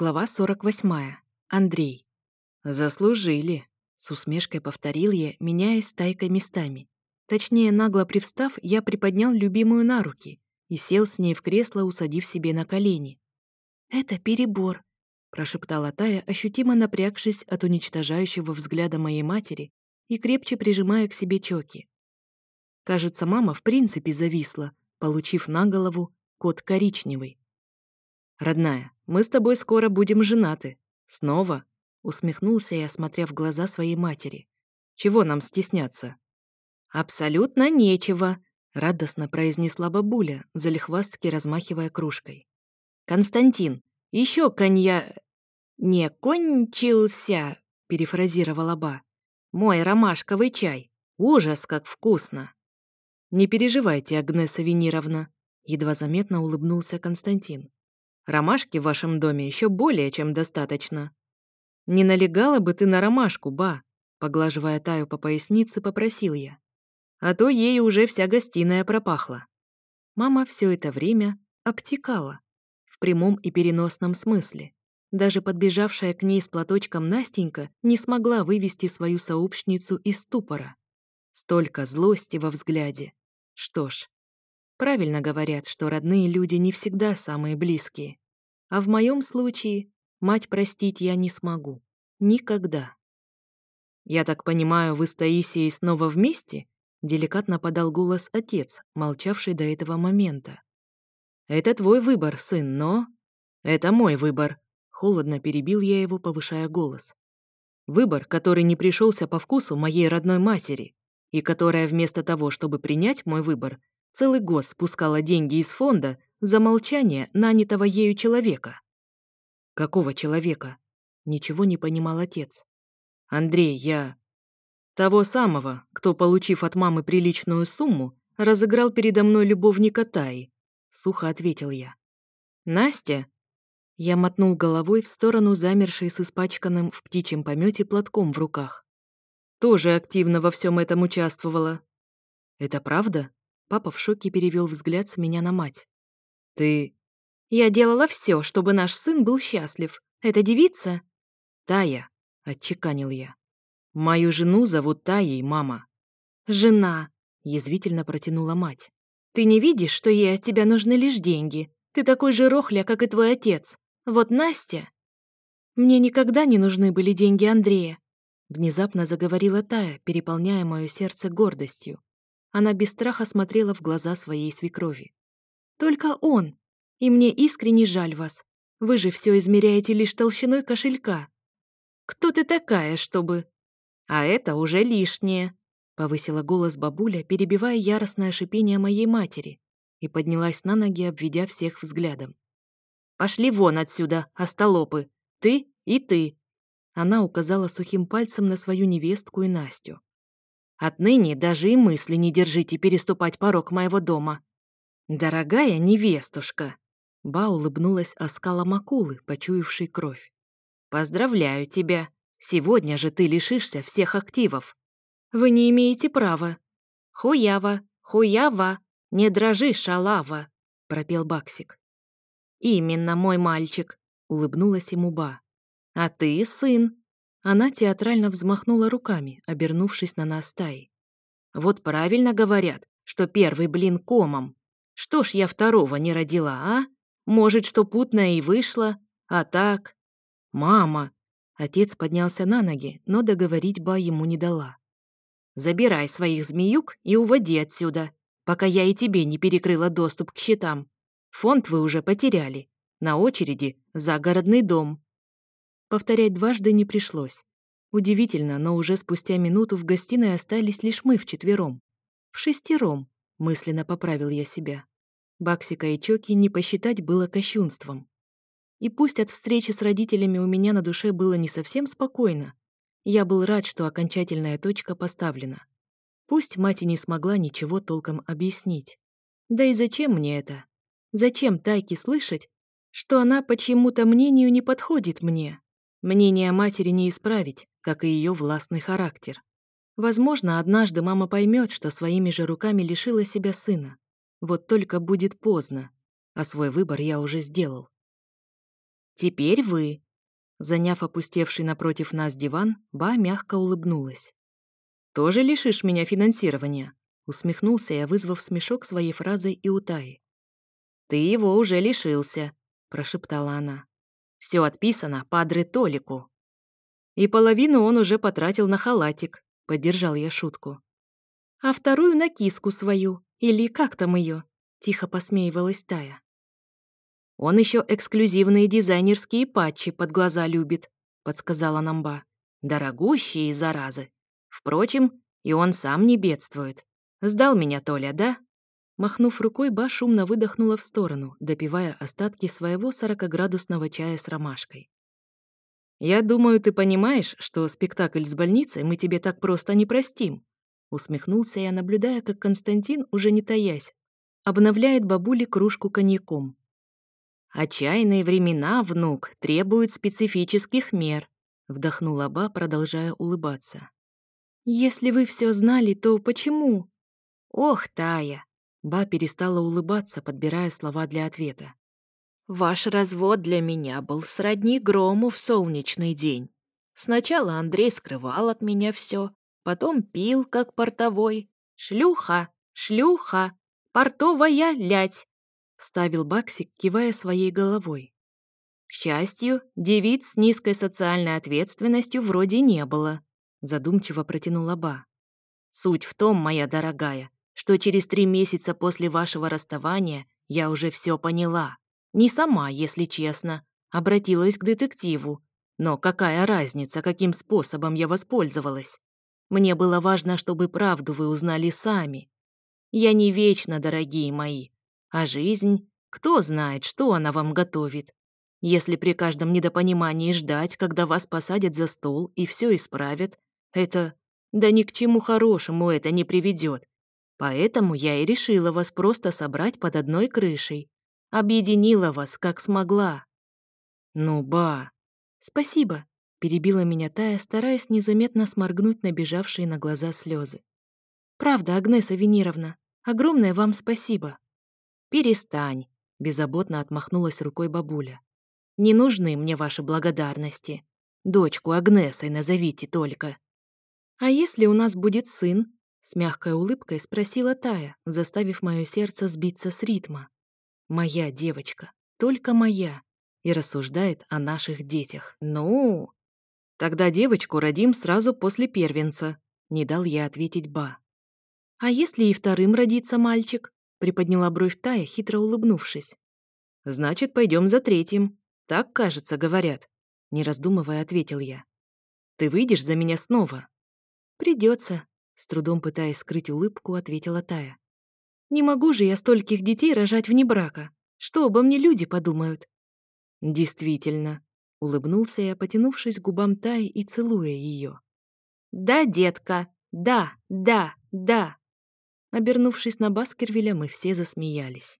Глава 48. Андрей. «Заслужили», — с усмешкой повторил я, меняясь тайкой местами. Точнее, нагло привстав, я приподнял любимую на руки и сел с ней в кресло, усадив себе на колени. «Это перебор», — прошептала Тая, ощутимо напрягшись от уничтожающего взгляда моей матери и крепче прижимая к себе чоки. Кажется, мама в принципе зависла, получив на голову кот коричневый. «Родная, мы с тобой скоро будем женаты. Снова?» Усмехнулся я, смотря в глаза своей матери. «Чего нам стесняться?» «Абсолютно нечего», — радостно произнесла бабуля, залихвастки размахивая кружкой. «Константин, еще конья...» «Не кончился», — перефразировала ба. «Мой ромашковый чай. Ужас, как вкусно!» «Не переживайте, Агнеса Венеровна», — едва заметно улыбнулся Константин. Ромашки в вашем доме еще более чем достаточно. Не налегала бы ты на ромашку, ба, поглаживая Таю по пояснице, попросил я. А то ей уже вся гостиная пропахла. Мама все это время обтекала. В прямом и переносном смысле. Даже подбежавшая к ней с платочком Настенька не смогла вывести свою сообщницу из ступора. Столько злости во взгляде. Что ж, Правильно говорят, что родные люди не всегда самые близкие. А в моем случае мать простить я не смогу. Никогда. «Я так понимаю, вы с Таисией снова вместе?» — деликатно подал голос отец, молчавший до этого момента. «Это твой выбор, сын, но...» «Это мой выбор», — холодно перебил я его, повышая голос. «Выбор, который не пришелся по вкусу моей родной матери, и которая вместо того, чтобы принять мой выбор, целый год спускала деньги из фонда за молчание нанятого ею человека. Какого человека? Ничего не понимал отец. Андрей, я... Того самого, кто, получив от мамы приличную сумму, разыграл передо мной любовника Таи, сухо ответил я. Настя? Я мотнул головой в сторону замершей с испачканным в птичьем помете платком в руках. Тоже активно во всем этом участвовала. Это правда? Папа в шоке перевел взгляд с меня на мать. «Ты...» «Я делала все, чтобы наш сын был счастлив. Эта девица...» «Тая», — отчеканил я. «Мою жену зовут Таей, мама». «Жена», — язвительно протянула мать. «Ты не видишь, что ей от тебя нужны лишь деньги? Ты такой же рохля, как и твой отец. Вот Настя...» «Мне никогда не нужны были деньги Андрея», — внезапно заговорила Тая, переполняя мое сердце гордостью. Она без страха смотрела в глаза своей свекрови. «Только он! И мне искренне жаль вас. Вы же все измеряете лишь толщиной кошелька. Кто ты такая, чтобы...» «А это уже лишнее», — повысила голос бабуля, перебивая яростное шипение моей матери, и поднялась на ноги, обведя всех взглядом. «Пошли вон отсюда, остолопы! Ты и ты!» Она указала сухим пальцем на свою невестку и Настю. Отныне даже и мысли не держите переступать порог моего дома. Дорогая невестушка!» Ба улыбнулась оскалом акулы, почуявшей кровь. «Поздравляю тебя! Сегодня же ты лишишься всех активов!» «Вы не имеете права!» «Хуява! Хуява! Не дрожи, шалава!» — пропел Баксик. «Именно мой мальчик!» — улыбнулась ему Ба. «А ты сын!» Она театрально взмахнула руками, обернувшись на нас стаи. «Вот правильно говорят, что первый блин комом. Что ж я второго не родила, а? Может, что путное и вышло? А так...» «Мама!» Отец поднялся на ноги, но договорить ба ему не дала. «Забирай своих змеюк и уводи отсюда, пока я и тебе не перекрыла доступ к счетам. Фонд вы уже потеряли. На очереди загородный дом». Повторять дважды не пришлось. Удивительно, но уже спустя минуту в гостиной остались лишь мы вчетвером. В шестером, мысленно поправил я себя. Баксика и Чоки не посчитать было кощунством. И пусть от встречи с родителями у меня на душе было не совсем спокойно, я был рад, что окончательная точка поставлена. Пусть мать и не смогла ничего толком объяснить. Да и зачем мне это? Зачем Тайке слышать, что она по чьему-то мнению не подходит мне? Мнение матери не исправить, как и ее властный характер. Возможно, однажды мама поймет, что своими же руками лишила себя сына. Вот только будет поздно, а свой выбор я уже сделал. «Теперь вы», Заняв опустевший напротив нас диван, Ба мягко улыбнулась. «Тоже лишишь меня финансирования?» Усмехнулся я, вызвав смешок своей фразой и утаи. «Ты его уже лишился», — прошептала она. Все отписано Падре Толику. И половину он уже потратил на халатик, поддержал я шутку. А вторую на киску свою, или как там ее? тихо посмеивалась Тая. Он еще эксклюзивные дизайнерские патчи под глаза любит, подсказала Намба. Дорогущие заразы. Впрочем, и он сам не бедствует. Сдал меня Толя, да? Махнув рукой, Ба шумно выдохнула в сторону, допивая остатки своего сорокоградусного чая с ромашкой. «Я думаю, ты понимаешь, что спектакль с больницей мы тебе так просто не простим», усмехнулся я, наблюдая, как Константин, уже не таясь, обновляет бабуле кружку коньяком. «А «Отчаянные времена, внук, требуют специфических мер», вдохнула Ба, продолжая улыбаться. «Если вы все знали, то почему?» «Ох, Тая, Ба перестала улыбаться, подбирая слова для ответа. «Ваш развод для меня был сродни грому в солнечный день. Сначала Андрей скрывал от меня все, потом пил, как портовой. Шлюха, шлюха, портовая лять!» Вставил Баксик, кивая своей головой. К счастью, девиц с низкой социальной ответственностью вроде не было, задумчиво протянула Ба. Суть в том, моя дорогая, что через три месяца после вашего расставания я уже все поняла. Не сама, если честно. Обратилась к детективу. Но какая разница, каким способом я воспользовалась? Мне было важно, чтобы правду вы узнали сами. Я не вечно, дорогие мои. А жизнь, кто знает, что она вам готовит. Если при каждом недопонимании ждать, когда вас посадят за стол и все исправят, это... Да ни к чему хорошему это не приведет, Поэтому я и решила вас просто собрать под одной крышей. Объединила вас, как смогла. Ну, ба. Спасибо, перебила меня Тая, стараясь незаметно сморгнуть набежавшие на глаза слезы. Правда, Агнеса Венеровна, огромное вам спасибо. Перестань, беззаботно отмахнулась рукой бабуля. Не нужны мне ваши благодарности. Дочку Агнесой назовите только. А если у нас будет сын? С мягкой улыбкой спросила Тая, заставив мое сердце сбиться с ритма. «Моя девочка, только моя», и рассуждает о наших детях. «Ну?» «Тогда девочку родим сразу после первенца», — не дал я ответить Ба. «А если и вторым родится мальчик?» — приподняла бровь Тая, хитро улыбнувшись. «Значит, пойдем за третьим. Так, кажется, говорят», — не раздумывая ответил я. «Ты выйдешь за меня снова?» «Придется», с трудом пытаясь скрыть улыбку, ответила Тая. «Не могу же я стольких детей рожать вне брака. Что обо мне люди подумают?» «Действительно», — улыбнулся я, потянувшись к губам Таи и целуя ее. «Да, детка, да, да, да!» Обернувшись на Баскервилля, мы все засмеялись.